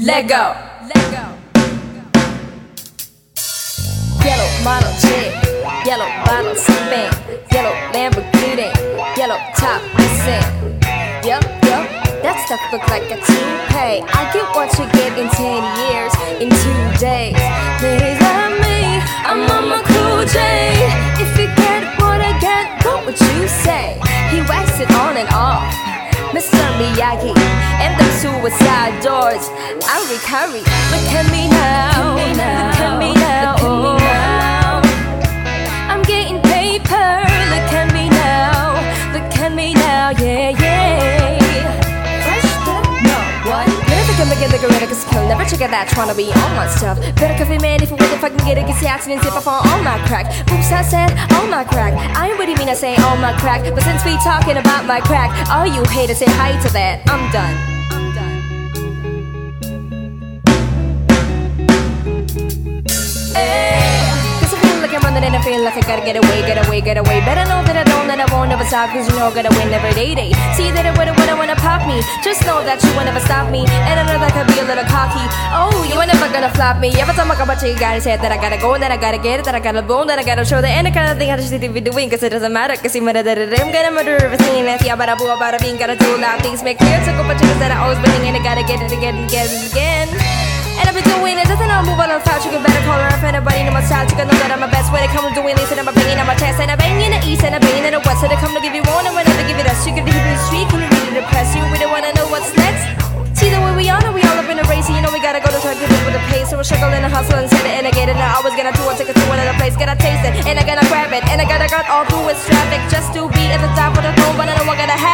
Let go. Let go. Yellow model chick, yellow bottle sipping, yellow Lamborghini, yellow top missing. Yup, yup, that stuff look like a toupee. I get what you get in 10 years, in two days. Ladies like me, I'm on my Miyagi and the suicide doors. I recovery. Look at me now. Look at me now. Oh. I'm making cause. Never check that trying to be on my stuff. Better coffee man if you really fucking get it. Cause the accident if I fall on my crack. Oops, I said on my crack. I ain't really mean I say on my crack. But since we talking about my crack, all you haters say hi to that. I'm done. Eh, running and I feel like I gotta get away, get away, get away. Better know that I don't, that I won't never stop. Cause you know I gotta win every day, day. See that it would, me. Just know that you will never stop me. And I know that I could be a little cocky. Oh, you ain't never gonna flop me. Every time I come up to you, gotta say that I gotta go, that I gotta get it, that I gotta bone, that I gotta show the any kind of thing I just need to be doing. Cause it doesn't matter. Cause you matter that I'm gonna murder everything. And you about to boo about it, being gotta do loud things. Make clear to go, but you that I always winning and I gotta get it again and again and again. And I've been doing it, doesn't I move on fast, you can better call her if anybody know my style. You can know that I'm the best when it comes to doing this, and I'm a banging on my chest, and I'm banging in the east, and I'm banging in the west, so they come to give you one, whenever gotta go to try to keep up with the pace. So we're struggling and hustle and set it and I get it. Now I always gonna do it, take it to another place, gotta taste it, and I gotta grab it, and I gotta got all through with traffic just to be at the top of the throne, but I know I gotta have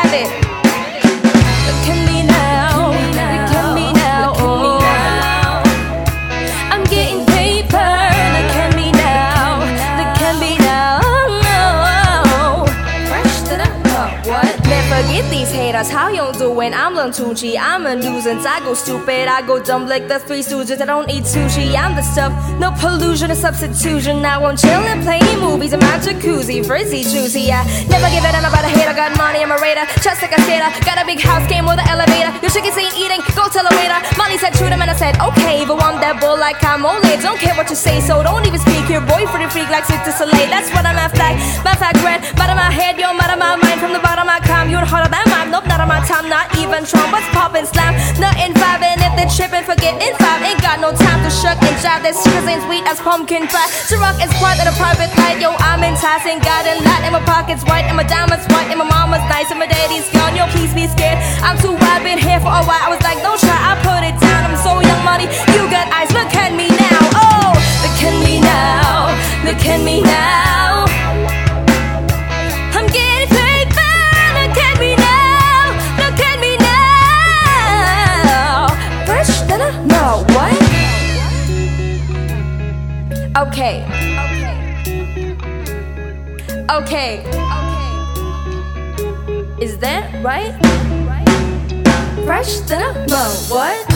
forget these haters. How you doing? I'm Lantucci. I'm a nuisance. I go stupid. I go dumb like the three stooges. I don't eat sushi. I'm the stuff. No pollution or substitution. Now I'm chilling, playing movies in my jacuzzi. Frizzy, juicy. I never give a damn about a hater. Got money, I'm a raider. Just like a. Got a big house, game with an elevator. Your chickens ain't eating. Go tell a waiter. Molly said, shoot him, and I said, okay. But I'm that bull like I'm only. Don't care what you say, so don't even speak. Your boyfriend freak like Cirque du Soleil. That's what I'm after. My fat grand, bottom of my head, yo, out of my mind. From the bottom of my harder than mine. Nope, not on my time, not even trying. What's poppin', slam? Nothing vibing. If they're tripping, forgetting five. Ain't got no time to shuck and jive. This shit ain't sweet as pumpkin pie. To rock is part of the private life, yo. I'm enticing, got a lot. in my pockets white, and my diamonds white, and my mama's nice, and my daddy's gone. Yo, please be scared. I'm too wild, been here for a while. I was like, don't try, I put it down. I'm so young, money. You got Okay. Okay. Okay. Is that right? Fresh than know what?